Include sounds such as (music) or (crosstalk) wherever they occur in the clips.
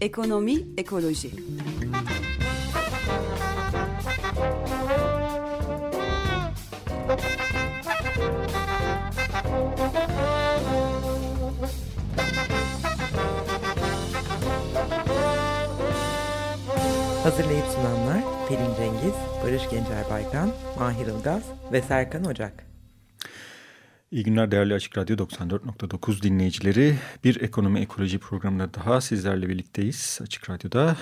Ekonomi, ekoloji. Pelin Cengiz, Barış Gencer Baykan, Mahir Ilgaz ve Serkan Ocak. İyi günler değerli Açık Radyo 94.9 dinleyicileri. Bir ekonomi ekoloji programında daha sizlerle birlikteyiz Açık Radyo'da.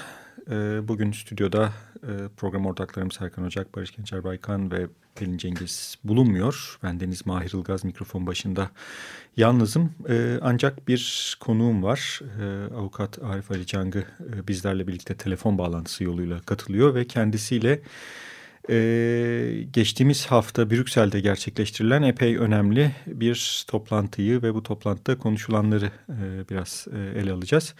Ee, bugün stüdyoda e, program ortaklarım Serkan Ocak, Barış Gençer Baykan ve Pelin Cengiz bulunmuyor. Ben Deniz Mahir Ilgaz mikrofon başında yalnızım. Ee, ancak bir konuğum var. Ee, avukat Arif Ali Cangı e, bizlerle birlikte telefon bağlantısı yoluyla katılıyor ve kendisiyle ee, geçtiğimiz hafta Brüksel'de gerçekleştirilen epey önemli bir toplantıyı ve bu toplantıda konuşulanları e, biraz e, ele alacağız.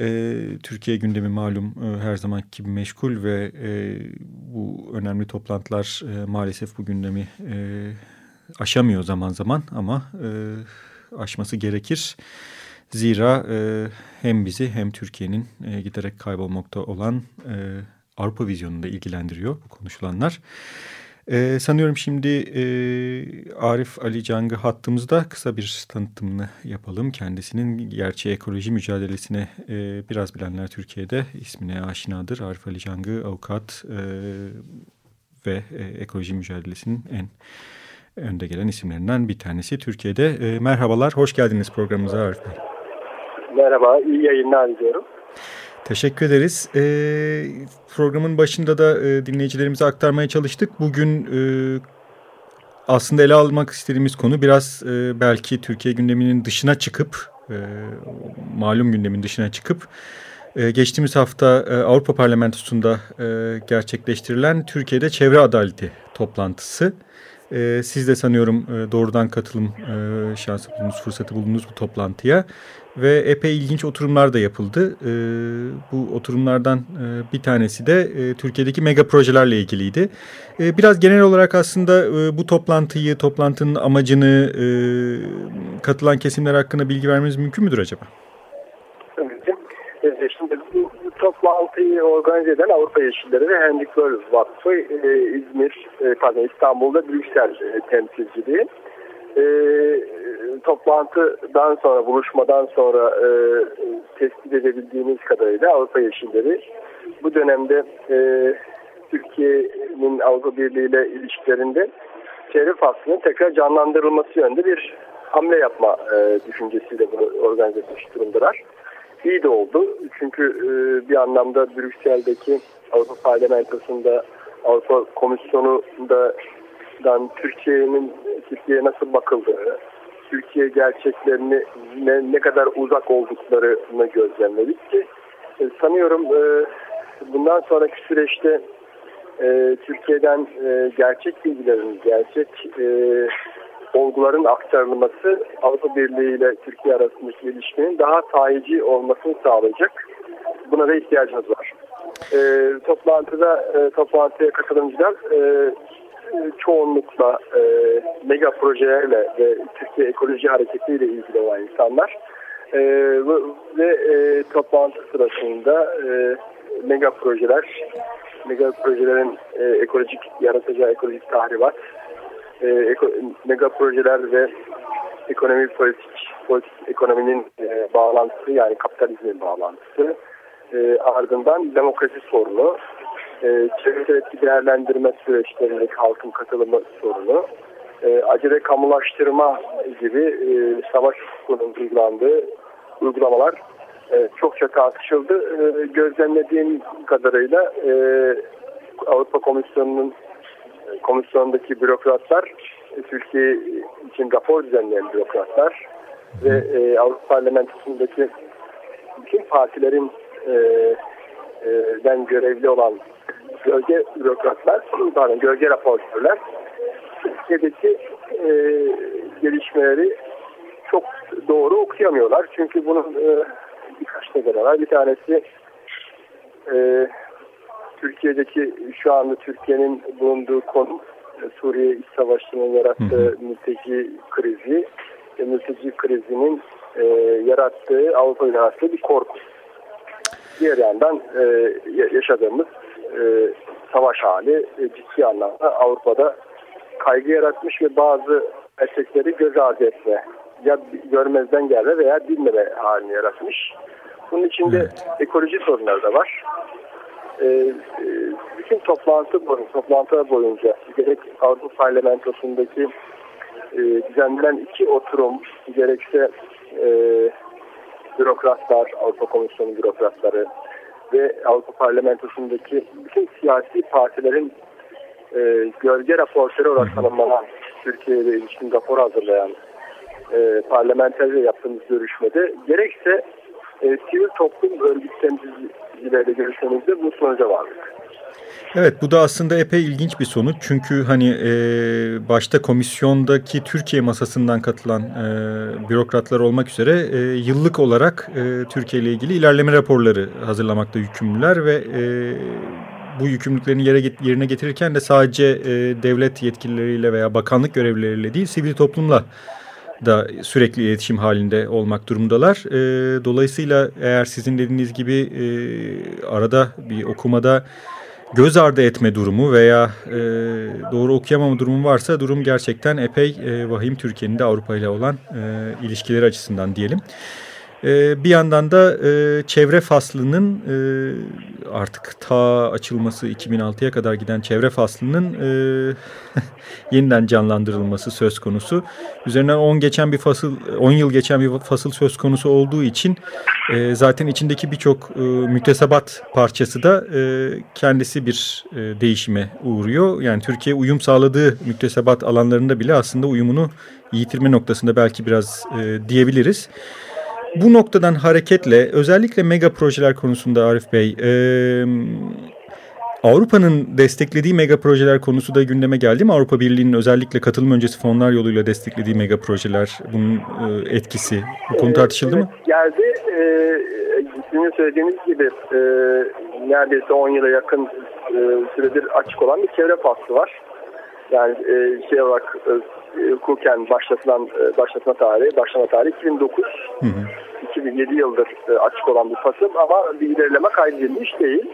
E, Türkiye gündemi malum e, her zaman gibi meşgul ve e, bu önemli toplantılar e, maalesef bu gündemi e, aşamıyor zaman zaman ama aşması gerekir. Zira hem bizi hem Türkiye'nin giderek kaybolmakta olan e, Avrupa vizyonunda ilgilendiriyor bu konuşulanlar. Ee, sanıyorum şimdi e, Arif Ali Cang'ı hattımızda kısa bir tanıtımını yapalım. Kendisinin gerçi ekoloji mücadelesine e, biraz bilenler Türkiye'de ismine aşinadır. Arif Ali Cang'ı avukat e, ve e, ekoloji mücadelesinin en önde gelen isimlerinden bir tanesi Türkiye'de. E, merhabalar, hoş geldiniz programımıza Arif Bey. Merhaba, iyi yayınlar diliyorum. Teşekkür ederiz. E, programın başında da e, dinleyicilerimize aktarmaya çalıştık. Bugün e, aslında ele almak istediğimiz konu biraz e, belki Türkiye gündeminin dışına çıkıp, e, malum gündemin dışına çıkıp, e, geçtiğimiz hafta e, Avrupa Parlamentosu'nda e, gerçekleştirilen Türkiye'de çevre adaleti toplantısı. E, siz de sanıyorum e, doğrudan katılım e, şansı buldunuz, fırsatı buldunuz bu toplantıya ve epey ilginç oturumlar da yapıldı. E, bu oturumlardan e, bir tanesi de e, Türkiye'deki mega projelerle ilgiliydi. E, biraz genel olarak aslında e, bu toplantıyı, toplantının amacını e, katılan kesimler hakkında bilgi vermeniz mümkün müdür acaba? Evet. Şimdi bu, toplantıyı organize eden Avrupa Yeşilleri ve Henrik Böll Vakfı e, İzmir, e, pardon İstanbul'da Brüksel e, temsilciliği e, toplantıdan sonra, buluşmadan sonra e, tespit edebildiğimiz kadarıyla Avrupa Yeşilleri bu dönemde e, Türkiye'nin Avrupa Birliği ile ilişkilerinde çevre faslının tekrar canlandırılması yönünde bir hamle yapma e, düşüncesiyle bunu organize etmiş durumdalar. İyi de oldu. Çünkü e, bir anlamda Brüksel'deki Avrupa Parlamentosu'nda Avrupa Komisyonu'nda Türkiye'nin Türkiye'ye nasıl bakıldığı, Türkiye gerçeklerini ne, ne kadar uzak olduklarını gözlemledik ki e, sanıyorum e, bundan sonraki süreçte e, Türkiye'den e, gerçek bilgilerin, gerçek e, olguların aktarılması Avrupa Birliği ile Türkiye arasındaki ilişkinin daha sahici olmasını sağlayacak. Buna da ihtiyacımız var. E, toplantıda e, toplantıya katılımcılar e, çoğunlukla e, mega projelerle ve Türkiye ekoloji hareketiyle ilgili olan insanlar e, ve e, toplantı sırasında e, mega projeler mega projelerin e, ekolojik yaratacağı ekolojik tahribat e, eko, mega projeler ve ekonomi politik, politik ekonominin e, bağlantısı yani kapitalizmin bağlantısı. E, ardından demokrasi sorunu. E, çevresel etki değerlendirme süreçlerindeki halkın katılımı sorunu, e, acele kamulaştırma gibi e, savaş hukukunun uygulandığı uygulamalar e, çokça tartışıldı. E, gözlemlediğim kadarıyla e, Avrupa Komisyonu'nun komisyondaki bürokratlar, e, Türkiye için rapor düzenleyen bürokratlar ve e, Avrupa Parlamentosu'ndaki bütün partilerin e, e, den görevli olan gölge bürokratlar, pardon gölge raportörler Türkiye'deki e, gelişmeleri çok doğru okuyamıyorlar. Çünkü bunun e, birkaç nedeni var. Bir tanesi e, Türkiye'deki şu anda Türkiye'nin bulunduğu konum Suriye İç Savaşı'nın yarattığı mülteci krizi ve mülteci krizinin e, yarattığı Avrupa yarattığı bir korku. Diğer yandan e, yaşadığımız e, savaş hali e, ciddi anlamda Avrupa'da kaygı yaratmış ve bazı erkekleri göz ardı etme ya görmezden gelme veya bilmeme halini yaratmış. Bunun içinde evet. ekoloji sorunları da var. Ee, bütün toplantı boyunca, toplantılar boyunca gerek Avrupa Parlamentosu'ndaki e, düzenlenen iki oturum gerekse e, bürokratlar, Avrupa Komisyonu bürokratları ve Avrupa Parlamentosu'ndaki bütün siyasi partilerin e, gölge raporları olarak tanımlanan Türkiye'ye ilişkin rapor hazırlayan e, parlamenterle yaptığımız görüşmede gerekse e, sivil toplum örgüt temsilcileriyle görüşmemizde bu sonuca vardık. Evet bu da aslında epey ilginç bir sonuç. Çünkü hani e, başta komisyondaki Türkiye masasından katılan e, bürokratlar olmak üzere e, yıllık olarak e, Türkiye ile ilgili ilerleme raporları hazırlamakta yükümlüler ve e, bu yükümlülüklerini yere, yerine getirirken de sadece e, devlet yetkilileriyle veya bakanlık görevlileriyle değil sivil toplumla da sürekli iletişim halinde olmak durumundalar. E, dolayısıyla eğer sizin dediğiniz gibi e, arada bir okumada göz ardı etme durumu veya e, doğru okuyamama durumu varsa durum gerçekten epey e, vahim Türkiye'nin de Avrupa ile olan e, ilişkileri açısından diyelim. Ee, bir yandan da e, çevre faslının e, artık ta açılması 2006'ya kadar giden çevre faslının e, (laughs) yeniden canlandırılması söz konusu. Üzerinden 10 geçen bir fasıl 10 yıl geçen bir fasıl söz konusu olduğu için zaten içindeki birçok e, mütesebat parçası da kendisi bir değişime uğruyor. Yani Türkiye uyum sağladığı müktesebat alanlarında bile aslında uyumunu yitirme noktasında belki biraz diyebiliriz. Bu noktadan hareketle özellikle mega projeler konusunda Arif Bey, e, Avrupa'nın desteklediği mega projeler konusu da gündeme geldi mi? Avrupa Birliği'nin özellikle katılım öncesi fonlar yoluyla desteklediği mega projeler, bunun etkisi, bu konu tartışıldı mı? Geldi. Sizin söylediğiniz gibi neredeyse 10 yıla yakın süredir açık olan bir çevre faslı var. Yani şey olarak hukuken başlatılan e, başlatma tarihi, başlama tarihi 2009. Hı hı. 2007 yıldır e, açık olan bir fasıl ama bir ilerleme kaydedilmiş değil.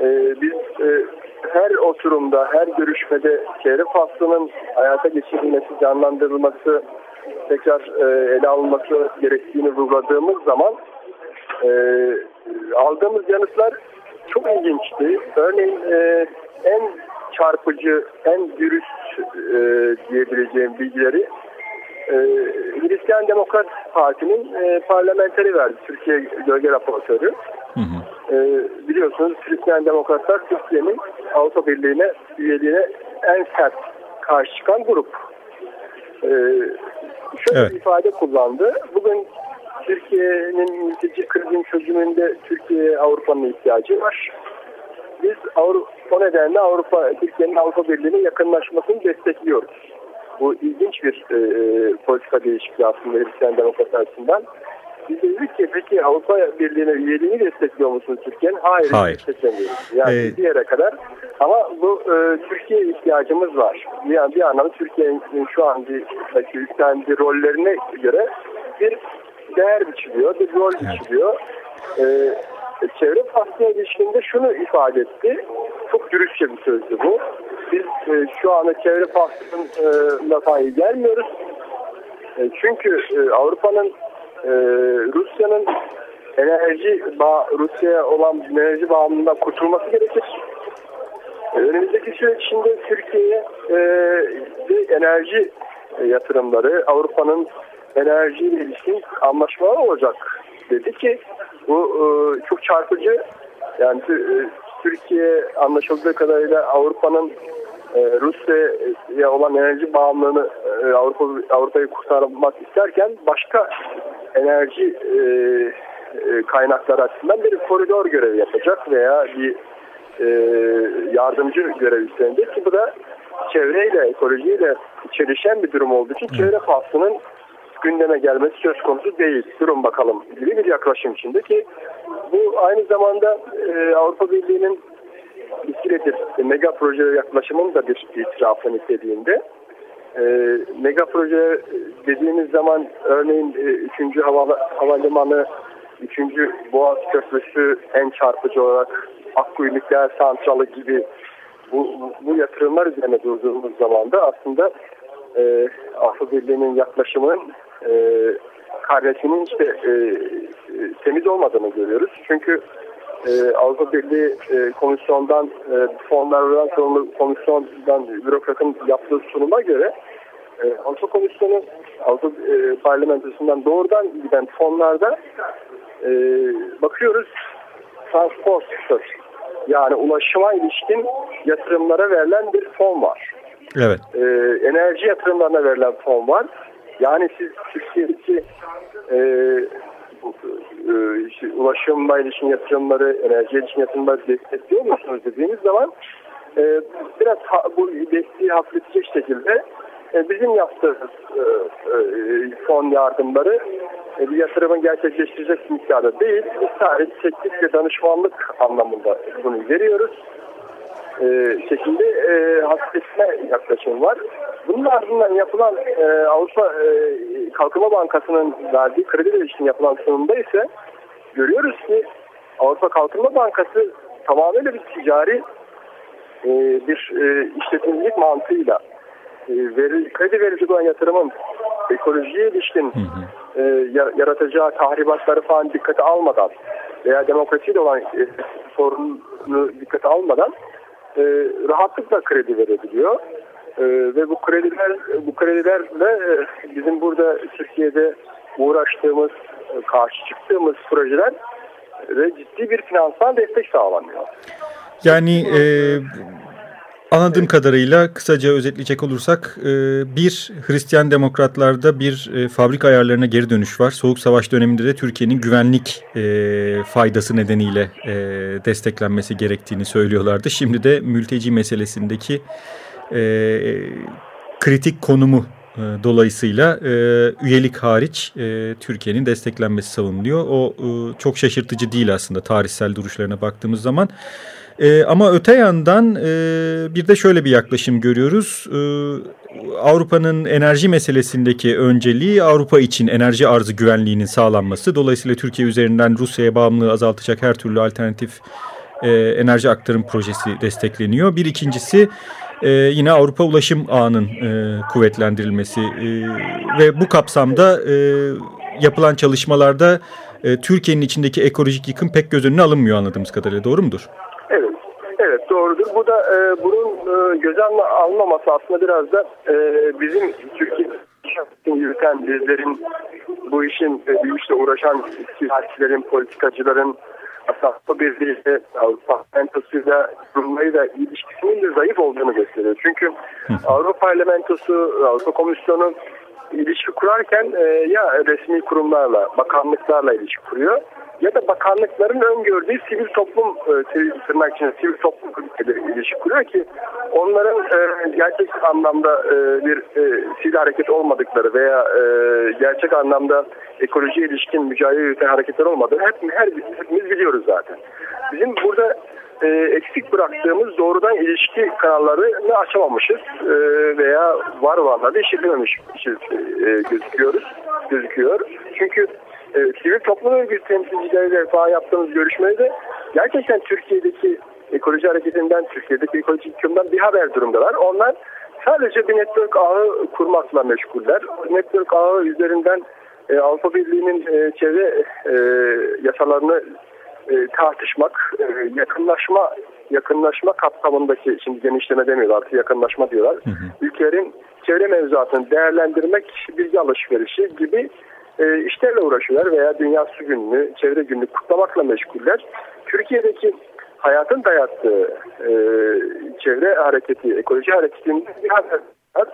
E, biz e, her oturumda, her görüşmede çevre faslının hayata geçirilmesi, canlandırılması, tekrar e, ele alınması gerektiğini vurguladığımız zaman e, aldığımız yanıtlar çok ilginçti. Örneğin e, en çarpıcı, en dürüst e, diyebileceğim bilgileri e, Hristiyan Demokrat Parti'nin e, parlamenteri verdi. Türkiye Gölge Raportörü. Hı hı. E, biliyorsunuz Hristiyan Demokratlar Türkiye'nin Avrupa Birliği'ne üyeliğine en sert karşı çıkan grup. E, şöyle evet. bir ifade kullandı. Bugün Türkiye'nin mülteci krizin çözümünde Türkiye'ye Avrupa'nın ihtiyacı var. Biz Avrupa, o nedenle Avrupa, Türkiye'nin Avrupa Birliği'ne yakınlaşmasını destekliyoruz. Bu ilginç bir e, politika değişikliği aslında Hristiyan Demokrat açısından. Biz dedik ki peki Avrupa Birliği'ne üyeliğini destekliyor musunuz Türkiye'nin? Hayır, Hayır. desteklemiyoruz. Yani ee, bir yere kadar. Ama bu e, Türkiye ihtiyacımız var. Yani bir anlamda Türkiye'nin şu andaki üstlendiği rollerine göre bir değer biçiliyor, bir rol evet. biçiliyor. E, çevre faslı ilişkinde şunu ifade etti. Çok dürüstçe bir sözdü bu biz e, şu anda çevre faslına dahi gelmiyoruz. E, çünkü e, Avrupa'nın e, Rusya'nın enerji bağ, Rusya'ya olan enerji bağımlılığından kurtulması gerekir. E, önümüzdeki süreç içinde Türkiye'ye e, enerji yatırımları, Avrupa'nın enerji ile ilişkin anlaşmalar olacak dedi ki bu e, çok çarpıcı. Yani e, Türkiye anlaşıldığı kadarıyla Avrupa'nın e, Rusya'ya olan enerji bağımlılığını e, Avrupa Avrupa'yı kurtarmak isterken başka enerji e, e, kaynakları açısından bir koridor görevi yapacak veya bir e, yardımcı görev üstlenecek ki bu da çevreyle, ekolojiyle çelişen bir durum olduğu için çevre faslının gündeme gelmesi söz konusu değil. Durum bakalım gibi bir yaklaşım içinde ki bu aynı zamanda e, Avrupa Birliği'nin bir süredir mega proje yaklaşımın da bir itirafı niteliğinde. E, mega proje dediğimiz zaman örneğin e, 3. Hava, Havalimanı, 3. Boğaz Köprüsü en çarpıcı olarak Akkuyu Nükleer Santralı gibi bu, bu yatırımlar üzerine durduğumuz zaman da aslında e, Avrupa Birliği'nin yaklaşımının e, karnesinin işte e, temiz olmadığını görüyoruz. Çünkü e, Avrupa Birliği e, komisyondan e, fonlardan sorumlu komisyondan bürokratın yaptığı sunuma göre e, Avrupa Komisyonu Avrupa e, Parlamentosu'ndan doğrudan giden fonlarda e, bakıyoruz transport yani ulaşıma ilişkin yatırımlara verilen bir fon var. Evet. E, enerji yatırımlarına verilen fon var. Yani siz Türkiye'deki e, e, ulaşımla ilişkin yatırımları, enerji ilişkin yatırımları destekliyor musunuz dediğimiz zaman e, biraz ha, bu desteği hafifletecek şekilde e, bizim yaptığımız e, e, fon yardımları e, bir yatırımın gerçekleştirecek miktarda değil. Biz sadece teknik ve danışmanlık anlamında bunu veriyoruz. E, şekilde e, hafifletme yaklaşım var. Bunun ardından yapılan e, Avrupa e, Kalkınma Bankası'nın verdiği kredi ilişkin yapılan sunumda ise görüyoruz ki Avrupa Kalkınma Bankası tamamıyla bir ticari e, bir e, işletmecilik mantığıyla e, veri, kredi verici olan yatırımın ekolojiye ilişkin hı hı. E, yaratacağı tahribatları falan dikkate almadan veya demokrasiyle olan e, sorunu dikkate almadan e, rahatlıkla kredi verebiliyor. E, ve bu krediler bu kredilerle e, bizim burada Türkiye'de uğraştığımız, e, karşı çıktığımız projeler ve ciddi bir finansal destek sağlanıyor. Yani e, Anladığım kadarıyla kısaca özetleyecek olursak e, bir Hristiyan demokratlarda bir e, fabrika ayarlarına geri dönüş var. Soğuk Savaş döneminde de Türkiye'nin güvenlik e, faydası nedeniyle desteklenmesi gerektiğini söylüyorlardı. Şimdi de mülteci meselesindeki kritik konumu dolayısıyla üyelik hariç Türkiye'nin desteklenmesi savunuluyor. O çok şaşırtıcı değil aslında tarihsel duruşlarına baktığımız zaman. E, ama öte yandan e, bir de şöyle bir yaklaşım görüyoruz. E, Avrupa'nın enerji meselesindeki önceliği Avrupa için enerji arzı güvenliğinin sağlanması. Dolayısıyla Türkiye üzerinden Rusya'ya bağımlılığı azaltacak her türlü alternatif e, enerji aktarım projesi destekleniyor. Bir ikincisi e, yine Avrupa ulaşım ağının e, kuvvetlendirilmesi e, ve bu kapsamda e, yapılan çalışmalarda e, Türkiye'nin içindeki ekolojik yıkım pek göz önüne alınmıyor anladığımız kadarıyla doğru mudur? Doğrudur. Bu da e, bunun e, göz almaması aslında biraz da e, bizim Türkiye'de yürüten bizlerin bu işin e, bu işle uğraşan siyasilerin, politikacıların Avrupa Birliği'yle Avrupa Parlamentosuyla kurulmayla ilişkisinin de zayıf olduğunu gösteriyor. Çünkü Avrupa Parlamentosu, Avrupa Komisyonu ilişki kurarken e, ya resmi kurumlarla, bakanlıklarla ilişki kuruyor ya da bakanlıkların öngördüğü sivil toplum e, tırnak için sivil toplum ülkeleri ilişki kuruyor ki onların e, gerçek anlamda e, bir e, sivil hareket olmadıkları veya e, gerçek anlamda ekoloji ilişkin mücadele yürüten hareketler olmadığını hep, her, hepimiz biliyoruz zaten. Bizim burada e, eksik bıraktığımız doğrudan ilişki kanallarını açamamışız e, veya var olanları işlememiş e, gözüküyoruz, gözüküyor. Çünkü e, sivil toplum örgütü temsilcileriyle falan yaptığımız görüşmede gerçekten Türkiye'deki ekoloji hareketinden, Türkiye'deki ekoloji yıkımdan bir haber durumdalar. Onlar sadece bir network ağı kurmakla meşguller. Network ağı üzerinden e, Avrupa Birliği'nin e, çevre e, yasalarını e, tartışmak, e, yakınlaşma yakınlaşma kapsamındaki şimdi genişleme demiyorlar artık yakınlaşma diyorlar. Hı hı. Ülkelerin çevre mevzuatını değerlendirmek, bilgi alışverişi gibi e, işlerle uğraşıyorlar veya Dünya Su Günü'nü, Çevre Günü'nü kutlamakla meşguller. Türkiye'deki hayatın dayattığı e, çevre hareketi, ekoloji hareketinin bir haber var.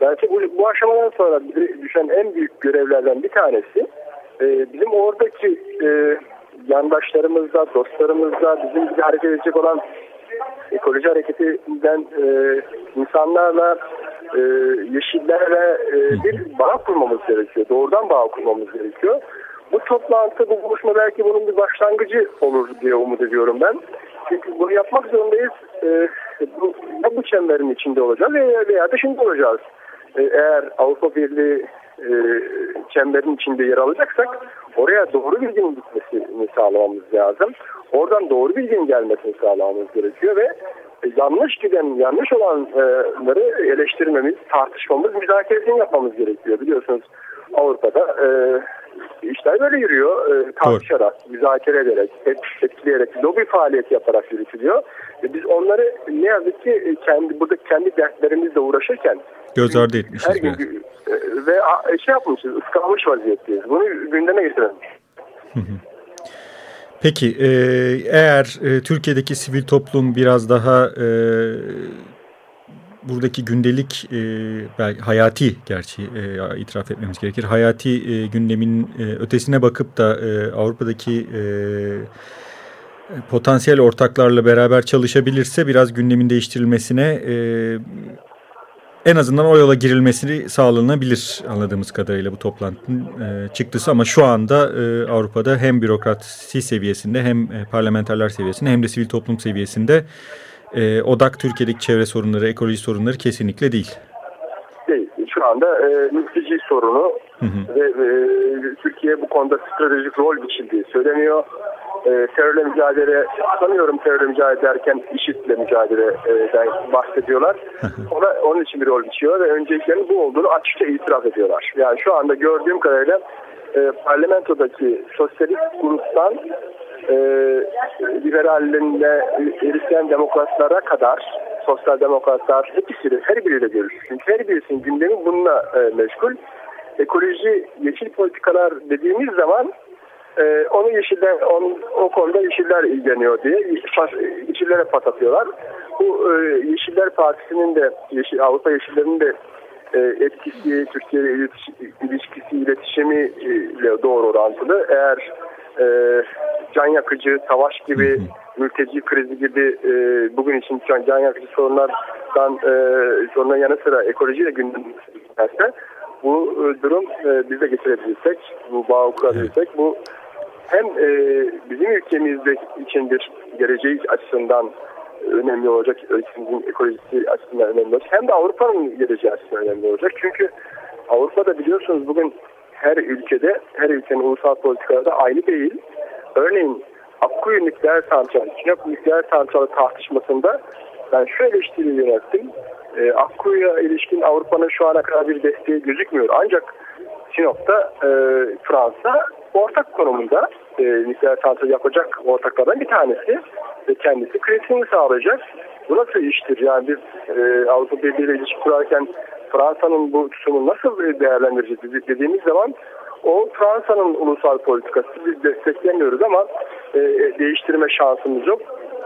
Bence bu, bu aşamadan sonra düşen en büyük görevlerden bir tanesi e, bizim oradaki e, yandaşlarımızla, dostlarımızla, bizim gibi hareket edecek olan ekoloji hareketinden e, insanlarla e, yeşillerle e, bir bağ kurmamız gerekiyor. Doğrudan bağ kurmamız gerekiyor. Bu toplantı, bu buluşma belki bunun bir başlangıcı olur diye umut ediyorum ben. Çünkü bunu yapmak zorundayız. e, bu, bu çemberin içinde olacağız veya, veya dışında olacağız. E, eğer Avrupa Birliği e, çemberin içinde yer alacaksak oraya doğru bilginin gitmesini sağlamamız lazım. Oradan doğru bilginin gelmesini sağlamamız gerekiyor ve yanlış giden, yanlış olanları eleştirmemiz, tartışmamız, müzakeresini yapmamız gerekiyor. Biliyorsunuz Avrupa'da e, işler böyle yürüyor. E, tartışarak, Doğru. müzakere ederek, etkileyerek, lobi faaliyeti yaparak yürütülüyor. E, biz onları ne yazık ki kendi burada kendi dertlerimizle uğraşırken göz ardı etmişiz. Her gün, e, ve şey yapmışız, ıskalamış vaziyetteyiz. Bunu gündeme getirelim. Peki e, eğer e, Türkiye'deki sivil toplum biraz daha e, buradaki gündelik e, belki hayati gerçi e, itiraf etmemiz gerekir. Hayati e, gündemin e, ötesine bakıp da e, Avrupa'daki e, potansiyel ortaklarla beraber çalışabilirse biraz gündemin değiştirilmesine e, en azından o yola girilmesini sağlanabilir anladığımız kadarıyla bu toplantının e, çıktısı ama şu anda e, Avrupa'da hem bürokrasi seviyesinde hem e, parlamenterler seviyesinde hem de sivil toplum seviyesinde e, odak Türkiye'deki çevre sorunları, ekoloji sorunları kesinlikle değil. Değil. Şu anda e, mülteci sorunu hı hı. ve e, Türkiye bu konuda stratejik rol biçildiği söyleniyor e, terörle mücadele sanıyorum terörle mücadele ederken IŞİD'le mücadeleden bahsediyorlar. (laughs) Ona, onun için bir rol biçiyor ve önceliklerinin bu olduğunu açıkça itiraf ediyorlar. Yani şu anda gördüğüm kadarıyla e, parlamentodaki sosyalist gruptan e, liberalliğinde Hristiyan demokratlara kadar sosyal demokratlar hepsi her biriyle görüşüyor. Çünkü her birisinin gündemi bununla e, meşgul. Ekoloji, yeşil politikalar dediğimiz zaman ee, onu yeşiller, on, o konuda yeşiller ilgileniyor diye yeşillere pas atıyorlar. Bu e, Yeşiller Partisi'nin de Yeşil, Avrupa Yeşillerinin de e, etkisi, Türkiye ile iletiş, ilişkisi, iletişimiyle doğru orantılı. Eğer e, can yakıcı, savaş gibi, mülteci krizi gibi e, bugün için can, can yakıcı sorunlardan e, sorunların yanı sıra ekolojiyle gündemde bu e, durum e, biz de getirebilirsek, bu bağı kurabilirsek bu hem e, bizim ülkemizde için bir geleceği açısından önemli olacak, ülkemizin ekolojisi açısından önemli olacak. Hem de Avrupa'nın geleceği açısından önemli olacak. Çünkü Avrupa'da biliyorsunuz bugün her ülkede, her ülkenin ulusal politikaları da aynı değil. Örneğin Akkuyu nükleer santral, Sinop nükleer santralı tartışmasında ben şu eleştiri yönelttim. E, Akkuyu'ya ilişkin Avrupa'nın şu ana kadar bir desteği gözükmüyor. Ancak Sinop'ta e, Fransa ortak konumunda e, nükleer santral yapacak ortaklardan bir tanesi ve kendisi kredisini sağlayacak. Bu nasıl iştir? Yani biz e, Avrupa Birliği ile ilişki kurarken Fransa'nın bu tutumu nasıl değerlendireceğiz dediğimiz zaman o Fransa'nın ulusal politikası biz desteklemiyoruz ama e, değiştirme şansımız yok.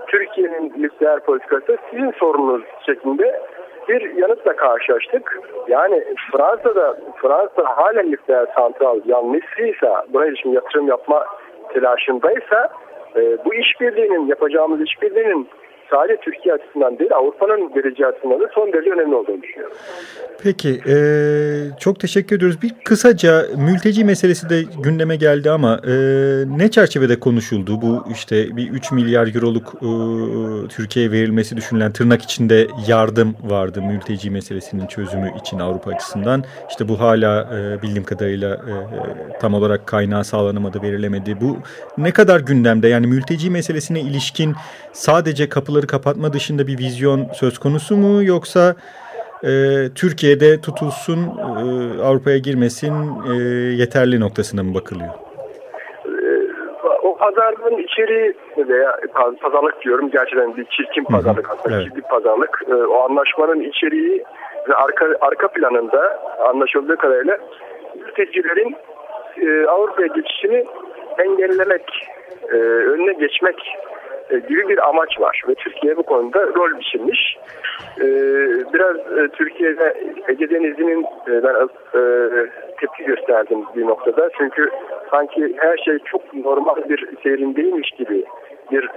Türkiye'nin nükleer politikası sizin sorununuz şeklinde bir yanıtla karşılaştık. Yani Fransa'da Fransa halen nükleer santral yanlışıysa buna ilişkin yatırım yapma telaşındaysa e, bu işbirliğinin yapacağımız işbirliğinin sadece Türkiye açısından değil Avrupa'nın geleceği açısından da son derece önemli olduğunu düşünüyorum. Peki e, çok teşekkür ediyoruz. Bir kısaca mülteci meselesi de gündeme geldi ama e, ne çerçevede konuşuldu? Bu işte bir 3 milyar euroluk e, Türkiye'ye verilmesi düşünülen tırnak içinde yardım vardı mülteci meselesinin çözümü için Avrupa açısından. İşte bu hala e, bildiğim kadarıyla e, tam olarak kaynağı sağlanamadı, verilemedi. Bu ne kadar gündemde? Yani mülteci meselesine ilişkin sadece kapıları kapatma dışında bir vizyon söz konusu mu yoksa e, Türkiye'de tutulsun e, Avrupa'ya girmesin e, yeterli noktasına mı bakılıyor? E, o pazarlığın içeriği veya pazarlık diyorum gerçekten bir çirkin pazarlık aslında evet. çirkin pazarlık. E, o anlaşmanın içeriği ve arka, arka planında anlaşıldığı kadarıyla mültecilerin e, Avrupa'ya geçişini engellemek, önüne geçmek gibi bir amaç var ve Türkiye bu konuda rol biçilmiş. E, biraz e, Türkiye'de Ege Denizi'nin ben tepki gösterdim bir noktada. Çünkü sanki her şey çok normal bir seyrindeymiş gibi bir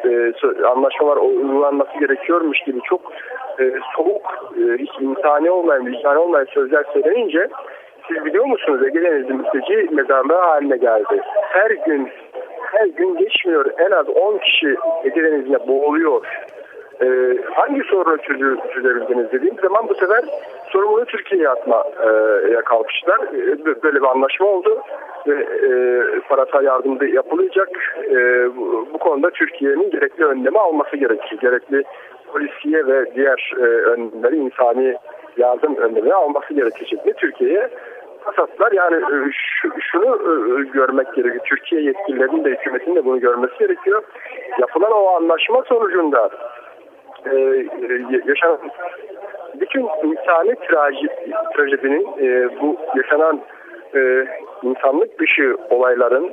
anlaşmalar uygulanması gerekiyormuş gibi çok soğuk, hiç insani olmayan, vicdani olmayan sözler söylenince siz biliyor musunuz Ege Denizi mülteci mezarlığı haline geldi. Her gün her gün geçmiyor. En az 10 kişi Ege boğuluyor. e, hangi sorunu çözü, çözebildiniz dediğim zaman bu sefer sorumluluğu Türkiye'ye atmaya kalkıştılar. E, böyle bir anlaşma oldu ve e, parasal yardım da yapılacak. E, bu, bu konuda Türkiye'nin gerekli önlemi alması gerekiyor. Gerekli polisiye ve diğer e, önlemleri insani yardım önlemi alması gerekecek. Türkiye'ye pasatlar yani e, şu, şunu e, görmek gerekiyor. Türkiye yetkililerinin de hükümetin de bunu görmesi gerekiyor. Yapılan o anlaşma sonucunda e, yaşanan bütün insani traji, trajedinin bu yaşanan insanlık dışı olayların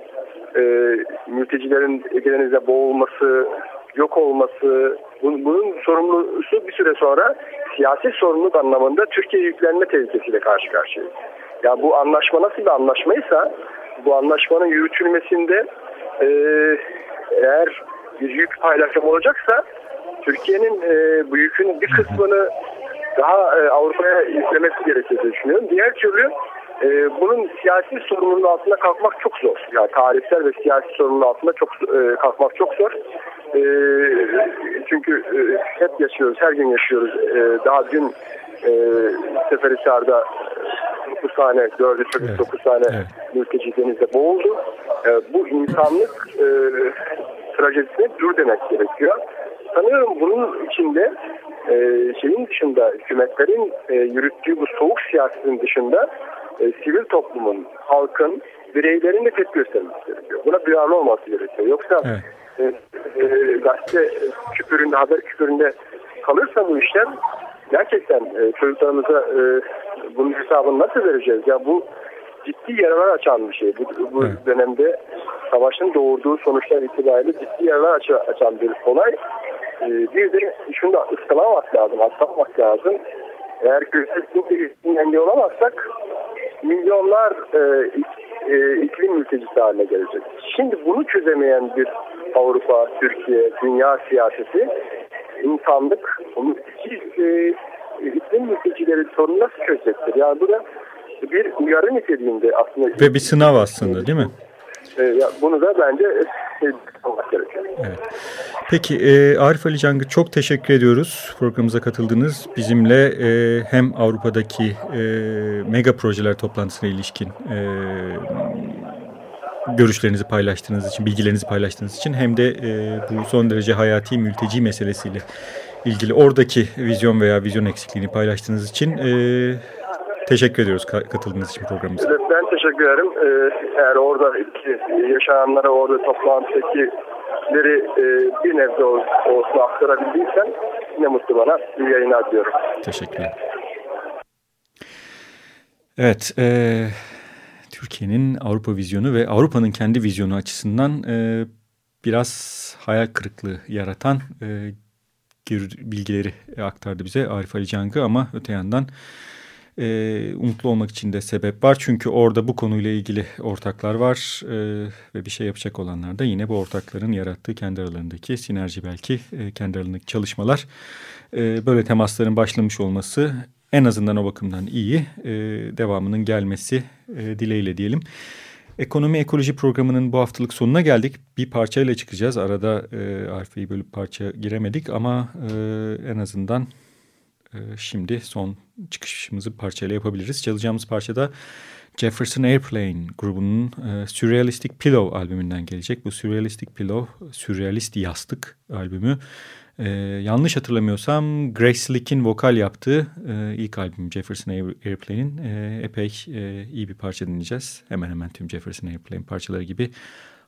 mültecilerin Ege boğulması, yok olması, bunun, bunun sorumlusu bir süre sonra siyasi sorumluluk anlamında Türkiye yüklenme tehlikesiyle karşı karşıyayız. Ya bu anlaşma nasıl bir anlaşmaysa bu anlaşmanın yürütülmesinde e, eğer bir yük paylaşım olacaksa Türkiye'nin e, bu yükün bir kısmını daha e, Avrupa'ya yüklemesi gerektiğini düşünüyorum. Diğer türlü e, bunun siyasi sorunun altında kalkmak çok zor. Yani tarihsel ve siyasi sorunun altında çok e, kalkmak çok zor. E, çünkü e, hep yaşıyoruz, her gün yaşıyoruz. E, daha dün e, Seferihisar'da 9 tane, 4'ü çocuk evet. 9 tane evet. mülteci denizde boğuldu. E, bu insanlık e, trajedisine dur demek gerekiyor. Sanıyorum bunun içinde e, şeyin dışında hükümetlerin e, yürüttüğü bu soğuk siyasetin dışında e, sivil toplumun, halkın, bireylerin de tepki göstermesi gerekiyor. Buna duyarlı olması gerekiyor. Yoksa evet. e, e, gazete küpüründe, haber küpüründe kalırsa bu işler gerçekten e, çocuklarımıza e, bunun hesabını nasıl vereceğiz? Ya bu ciddi yaralar açan bir şey. Bu, bu evet. dönemde savaşın doğurduğu sonuçlar itibariyle ciddi yaralar aç açan bir olay. E, bir de şunu da ıskalamak lazım, atlamamak lazım. Eğer gözetimde engel olamazsak milyonlar e, e, iklim mültecisi haline gelecek. Şimdi bunu çözemeyen bir Avrupa, Türkiye, dünya siyaseti insanlık, mülteci, e, iklim mültecileri sorunu nasıl çözecektir? Yani bu da bir uyarı niteliğinde aslında. Ve bir sınav aslında değil mi? E, bunu da bence e, olmak gerekiyor. Evet. Peki e, Arif Ali Cang'ı çok teşekkür ediyoruz programımıza katıldınız. Bizimle e, hem Avrupa'daki e, mega projeler toplantısına ilişkin e, görüşlerinizi paylaştığınız için, bilgilerinizi paylaştığınız için hem de e, bu son derece hayati mülteci meselesiyle ilgili oradaki vizyon veya vizyon eksikliğini paylaştığınız için e, teşekkür ediyoruz katıldığınız için programımıza. Evet, ben teşekkür ederim. Ee, eğer orada yaşananlara orada toplantıdakileri e, bir nebze olsun aktarabildiysem ne mutlu bana. Bir yayınlar diyorum. Teşekkürler. Evet, e, Türkiye'nin Avrupa vizyonu ve Avrupa'nın kendi vizyonu açısından e, biraz hayal kırıklığı yaratan e, bilgileri aktardı bize Arif Ali Cangı ama öte yandan e, umutlu olmak için de sebep var. Çünkü orada bu konuyla ilgili ortaklar var e, ve bir şey yapacak olanlar da yine bu ortakların yarattığı kendi aralarındaki sinerji belki e, kendi aralarındaki çalışmalar. E, böyle temasların başlamış olması en azından o bakımdan iyi. E, devamının gelmesi e, dileğiyle diyelim. Ekonomi Ekoloji programının bu haftalık sonuna geldik. Bir parçayla çıkacağız. Arada e, Arife'yi bölüp parça giremedik ama e, en azından e, şimdi son çıkışımızı parçayla yapabiliriz. Çalacağımız parçada Jefferson Airplane grubunun e, Surrealistic Pillow albümünden gelecek. Bu Surrealistic Pillow, Sürrealist Yastık albümü ee, yanlış hatırlamıyorsam Grace Slick'in vokal yaptığı e, ilk albüm Jefferson Airplane'in e, epey e, iyi bir parça dinleyeceğiz. Hemen hemen tüm Jefferson Airplane parçaları gibi.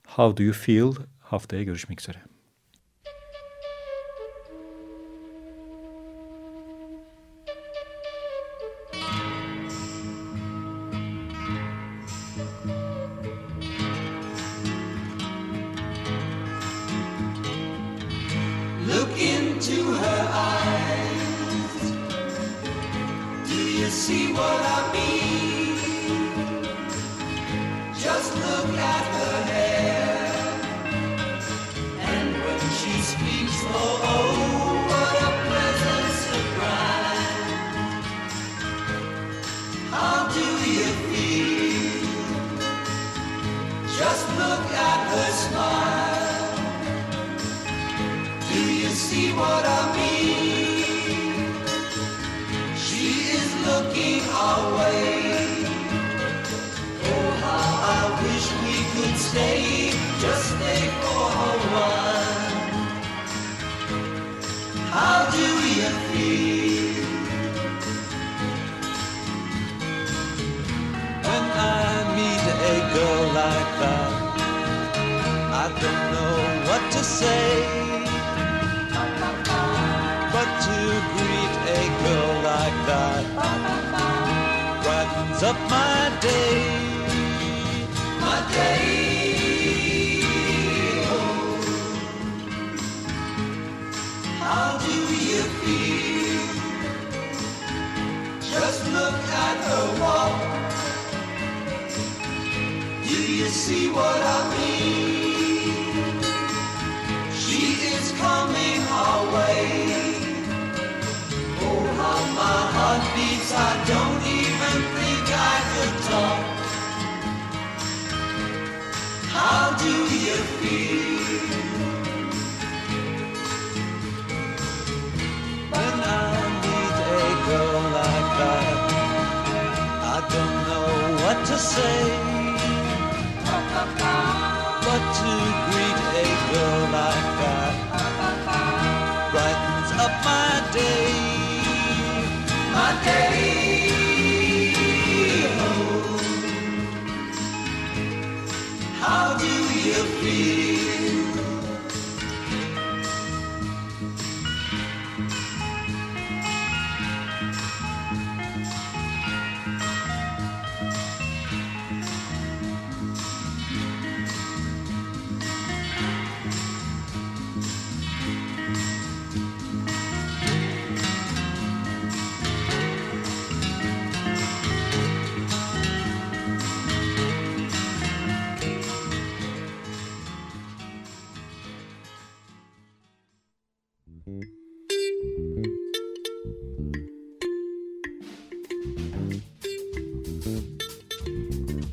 How Do You Feel haftaya görüşmek üzere. What I mean? Just look at her hair. And when she speaks, what a pleasant surprise! How do you feel? Just look at her smile. Do you see what I stay, just stay for a while. How do you feel when I meet a girl like that? I don't know what to say, but to greet a girl like that brightens up my day. Do you see what I mean? She is coming our way. Oh, how my heart beats, I don't even think I could talk. How do you feel? To say. But to greet a girl like that brightens up my day. My day.